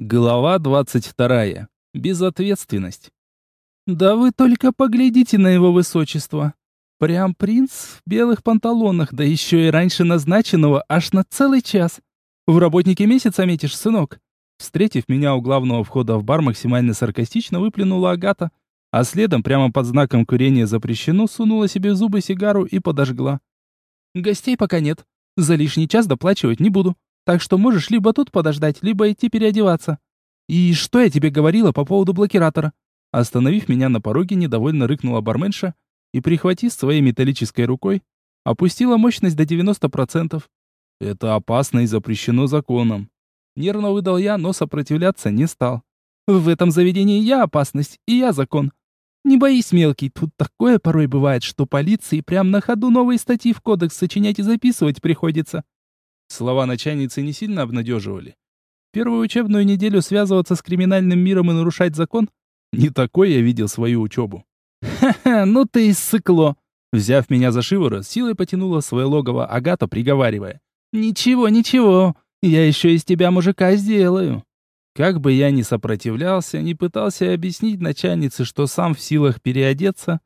Глава 22. Безответственность. Да вы только поглядите на его высочество. Прям принц в белых панталонах, да еще и раньше назначенного аж на целый час. В работнике месяца метишь, сынок. Встретив меня у главного входа в бар, максимально саркастично выплюнула Агата, а следом, прямо под знаком курения запрещено, сунула себе в зубы сигару и подожгла. Гостей пока нет. За лишний час доплачивать не буду. Так что можешь либо тут подождать, либо идти переодеваться. И что я тебе говорила по поводу блокиратора? Остановив меня на пороге, недовольно рыкнула барменша и, прихватив своей металлической рукой, опустила мощность до 90%. Это опасно и запрещено законом. Нервно выдал я, но сопротивляться не стал. В этом заведении я опасность, и я закон. Не боись, мелкий, тут такое порой бывает, что полиции прям на ходу новые статьи в кодекс сочинять и записывать приходится. Слова начальницы не сильно обнадеживали. Первую учебную неделю связываться с криминальным миром и нарушать закон? Не такой я видел свою учебу. «Ха-ха, ну ты и ссыкло!» Взяв меня за шиворот, силой потянула свое логово Агата, приговаривая. «Ничего, ничего, я еще из тебя мужика сделаю». Как бы я ни сопротивлялся, ни пытался объяснить начальнице, что сам в силах переодеться,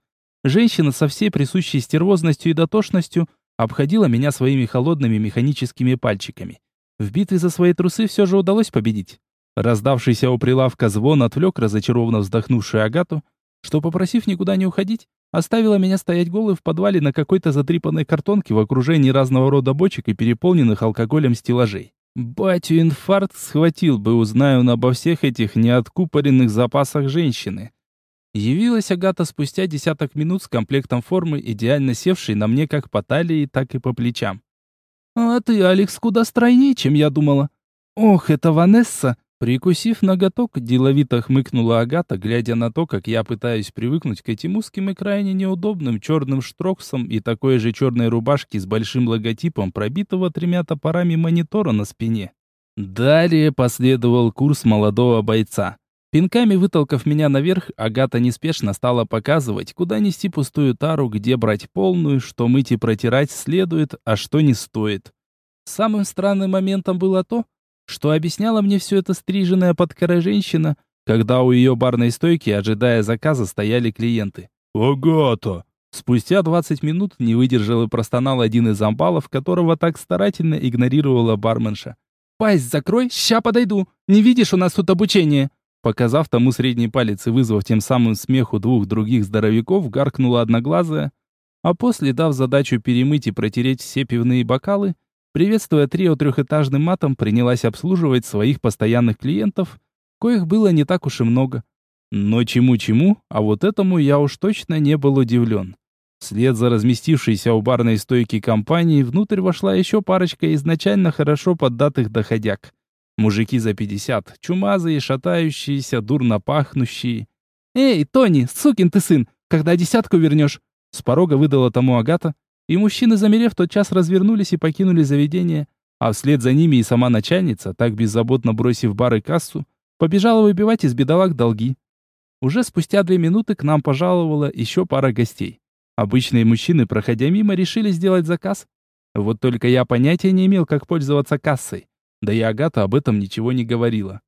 женщина со всей присущей стервозностью и дотошностью обходила меня своими холодными механическими пальчиками. В битве за свои трусы все же удалось победить. Раздавшийся у прилавка звон отвлек разочарованно вздохнувшую Агату, что, попросив никуда не уходить, оставила меня стоять голой в подвале на какой-то затрипанной картонке в окружении разного рода бочек и переполненных алкоголем стеллажей. Батю инфаркт схватил бы, узнаю он обо всех этих неоткупоренных запасах женщины. Явилась Агата спустя десяток минут с комплектом формы, идеально севшей на мне как по талии, так и по плечам. «А ты, Алекс, куда стройнее, чем я думала». «Ох, это Ванесса!» Прикусив ноготок, деловито хмыкнула Агата, глядя на то, как я пытаюсь привыкнуть к этим узким и крайне неудобным черным штроксам и такой же черной рубашке с большим логотипом, пробитого тремя топорами монитора на спине. Далее последовал курс молодого бойца. Пинками вытолкав меня наверх, Агата неспешно стала показывать, куда нести пустую тару, где брать полную, что мыть и протирать следует, а что не стоит. Самым странным моментом было то, что объясняла мне все это стриженная под корой женщина, когда у ее барной стойки, ожидая заказа, стояли клиенты. «Агата!» Спустя 20 минут не выдержал и простонал один из амбалов, которого так старательно игнорировала барменша. «Пасть закрой, ща подойду! Не видишь, у нас тут обучение!» Показав тому средний палец и вызвав тем самым смеху двух других здоровяков, гаркнула одноглазая, а после, дав задачу перемыть и протереть все пивные бокалы, приветствуя трио трехэтажным матом, принялась обслуживать своих постоянных клиентов, коих было не так уж и много. Но чему-чему, а вот этому я уж точно не был удивлен. Вслед за разместившейся у барной стойки компании внутрь вошла еще парочка изначально хорошо поддатых доходяг. Мужики за пятьдесят, чумазые, шатающиеся, дурно пахнущие. «Эй, Тони, сукин ты сын, когда десятку вернешь?» С порога выдала тому Агата, и мужчины, замерев, тотчас развернулись и покинули заведение, а вслед за ними и сама начальница, так беззаботно бросив бар и кассу, побежала выбивать из бедолаг долги. Уже спустя две минуты к нам пожаловала еще пара гостей. Обычные мужчины, проходя мимо, решили сделать заказ. Вот только я понятия не имел, как пользоваться кассой. Да и Агата об этом ничего не говорила.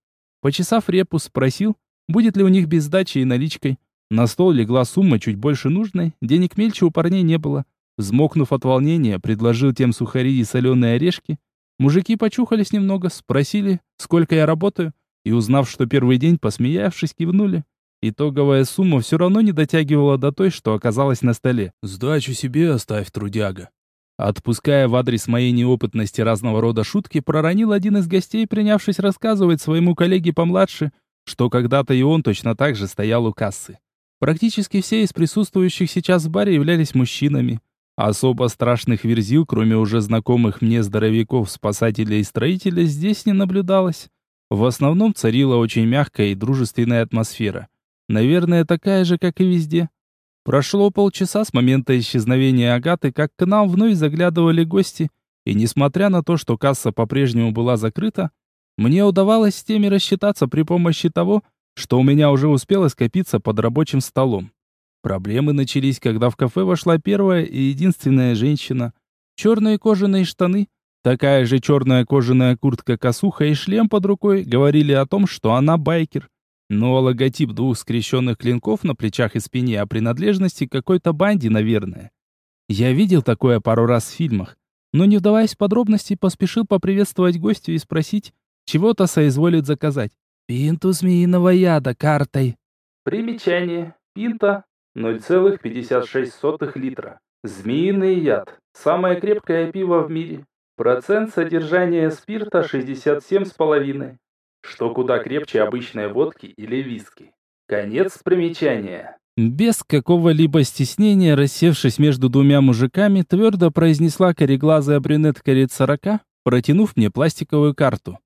Почесав репу, спросил, будет ли у них без сдачи и наличкой. На стол легла сумма чуть больше нужной, денег мельче у парней не было. Взмокнув от волнения, предложил тем сухари и соленые орешки. Мужики почухались немного, спросили, сколько я работаю, и узнав, что первый день, посмеявшись, кивнули. Итоговая сумма все равно не дотягивала до той, что оказалась на столе. «Сдачу себе оставь, трудяга», Отпуская в адрес моей неопытности разного рода шутки, проронил один из гостей, принявшись рассказывать своему коллеге помладше, что когда-то и он точно так же стоял у кассы. Практически все из присутствующих сейчас в баре являлись мужчинами. Особо страшных верзил, кроме уже знакомых мне здоровяков, спасателей и строителей, здесь не наблюдалось. В основном царила очень мягкая и дружественная атмосфера. Наверное, такая же, как и везде. Прошло полчаса с момента исчезновения Агаты, как к нам вновь заглядывали гости, и несмотря на то, что касса по-прежнему была закрыта, мне удавалось с теми рассчитаться при помощи того, что у меня уже успело скопиться под рабочим столом. Проблемы начались, когда в кафе вошла первая и единственная женщина. Черные кожаные штаны, Такая же черная кожаная куртка-косуха и шлем под рукой говорили о том, что она байкер. Но логотип двух скрещенных клинков на плечах и спине о принадлежности какой-то банде, наверное. Я видел такое пару раз в фильмах, но не вдаваясь в подробности, поспешил поприветствовать гостю и спросить, чего-то соизволит заказать. «Пинту змеиного яда картой». Примечание. Пинта 0,56 литра. Змеиный яд. Самое крепкое пиво в мире. Процент содержания спирта 67,5 что куда крепче обычной водки или виски. Конец примечания. Без какого-либо стеснения, рассевшись между двумя мужиками, твердо произнесла кореглазая брюнетка лет сорока, протянув мне пластиковую карту.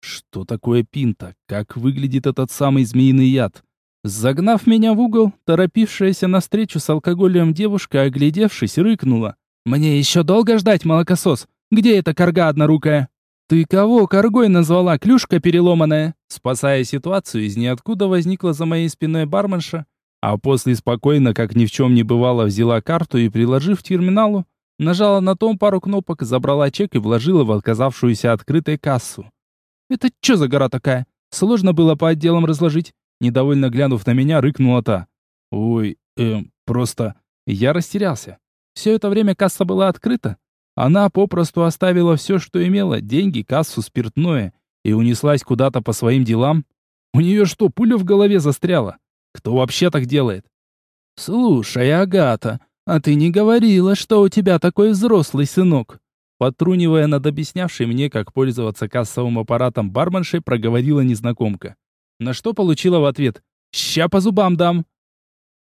Что такое пинта? Как выглядит этот самый змеиный яд? Загнав меня в угол, торопившаяся навстречу с алкоголем девушка, оглядевшись, рыкнула. «Мне еще долго ждать, молокосос? Где эта корга однорукая?» «Ты кого коргой назвала, клюшка переломанная?» Спасая ситуацию, из ниоткуда возникла за моей спиной барменша, а после спокойно, как ни в чем не бывало, взяла карту и, приложив к терминалу, нажала на том пару кнопок, забрала чек и вложила в оказавшуюся открытой кассу. «Это что за гора такая? Сложно было по отделам разложить?» Недовольно глянув на меня, рыкнула та. «Ой, эм, просто...» Я растерялся. Все это время касса была открыта, она попросту оставила все, что имела, деньги, кассу, спиртное, и унеслась куда-то по своим делам. У нее что, пуля в голове застряла? Кто вообще так делает? «Слушай, Агата, а ты не говорила, что у тебя такой взрослый сынок?» Потрунивая над объяснявшей мне, как пользоваться кассовым аппаратом барменшей, проговорила незнакомка. На что получила в ответ «Ща по зубам дам!»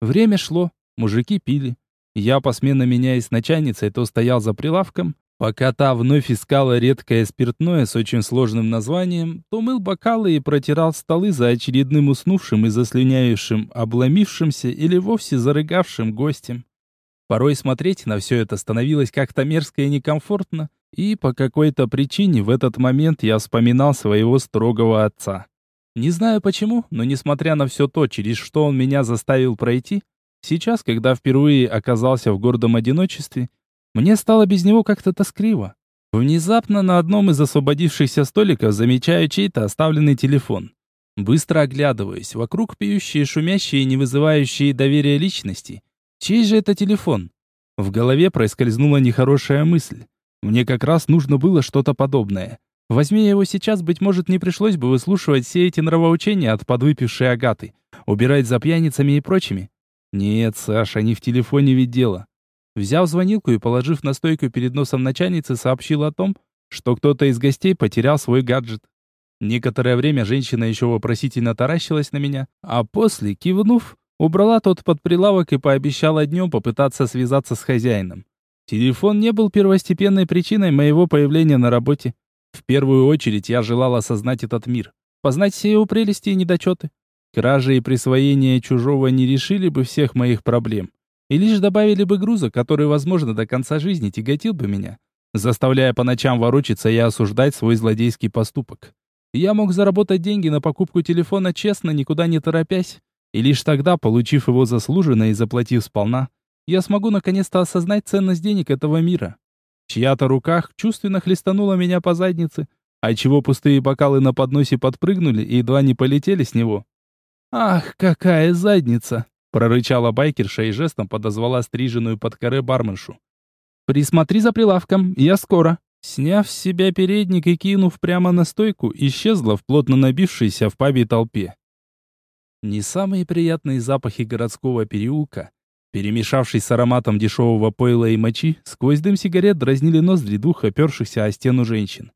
Время шло, мужики пили. Я, посменно меняясь начальницей, то стоял за прилавком, пока та вновь искала редкое спиртное с очень сложным названием, то мыл бокалы и протирал столы за очередным уснувшим и заслюняющим, обломившимся или вовсе зарыгавшим гостем. Порой смотреть на все это становилось как-то мерзко и некомфортно, и по какой-то причине в этот момент я вспоминал своего строгого отца. Не знаю почему, но несмотря на все то, через что он меня заставил пройти, Сейчас, когда впервые оказался в гордом одиночестве, мне стало без него как-то тоскливо. Внезапно на одном из освободившихся столиков замечаю чей-то оставленный телефон. Быстро оглядываюсь, вокруг пьющие, шумящие не вызывающие доверия личности. Чей же это телефон? В голове проскользнула нехорошая мысль. Мне как раз нужно было что-то подобное. Возьми его сейчас, быть может, не пришлось бы выслушивать все эти нравоучения от подвыпившей Агаты, убирать за пьяницами и прочими. Нет, Саша, не в телефоне ведь дело. Взяв звонилку и положив на стойку перед носом начальницы, сообщил о том, что кто-то из гостей потерял свой гаджет. Некоторое время женщина еще вопросительно таращилась на меня, а после, кивнув, убрала тот под прилавок и пообещала днем попытаться связаться с хозяином. Телефон не был первостепенной причиной моего появления на работе. В первую очередь я желал осознать этот мир, познать все его прелести и недочеты. Кражи и присвоение чужого не решили бы всех моих проблем. И лишь добавили бы груза, который, возможно, до конца жизни тяготил бы меня, заставляя по ночам ворочаться и осуждать свой злодейский поступок. Я мог заработать деньги на покупку телефона честно, никуда не торопясь, и лишь тогда, получив его заслуженно и заплатив сполна, я смогу наконец-то осознать ценность денег этого мира. Чья-то руках чувственно хлестанула меня по заднице, отчего пустые бокалы на подносе подпрыгнули и едва не полетели с него. «Ах, какая задница!» — прорычала байкерша и жестом подозвала стриженную под коре барменшу. «Присмотри за прилавком, я скоро». Сняв с себя передник и кинув прямо на стойку, исчезла в плотно набившейся в пабе толпе. Не самые приятные запахи городского переулка, перемешавшись с ароматом дешевого пойла и мочи, сквозь дым сигарет дразнили ноздри двух опершихся о стену женщин.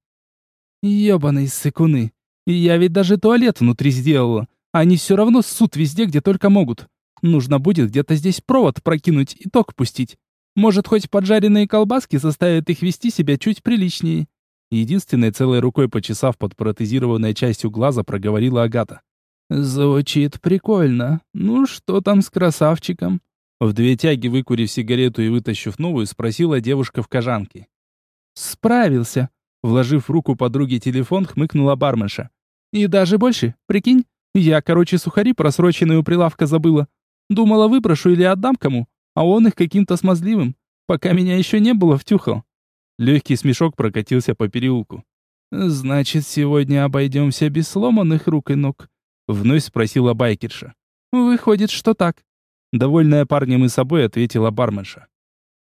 «Ебаные сыкуны! Я ведь даже туалет внутри сделала!» Они все равно ссут везде, где только могут. Нужно будет где-то здесь провод прокинуть и ток пустить. Может, хоть поджаренные колбаски заставят их вести себя чуть приличнее. Единственной целой рукой почесав под протезированной частью глаза, проговорила Агата. «Звучит прикольно. Ну, что там с красавчиком?» В две тяги выкурив сигарету и вытащив новую, спросила девушка в кожанке. «Справился», — вложив руку подруге телефон, хмыкнула барменша. «И даже больше, прикинь, я, короче, сухари просроченные у прилавка забыла. Думала, выпрошу или отдам кому, а он их каким-то смазливым, пока меня еще не было, втюхал. Легкий смешок прокатился по переулку. «Значит, сегодня обойдемся без сломанных рук и ног?» Вновь спросила байкерша. «Выходит, что так». Довольная парнем и собой, ответила барменша.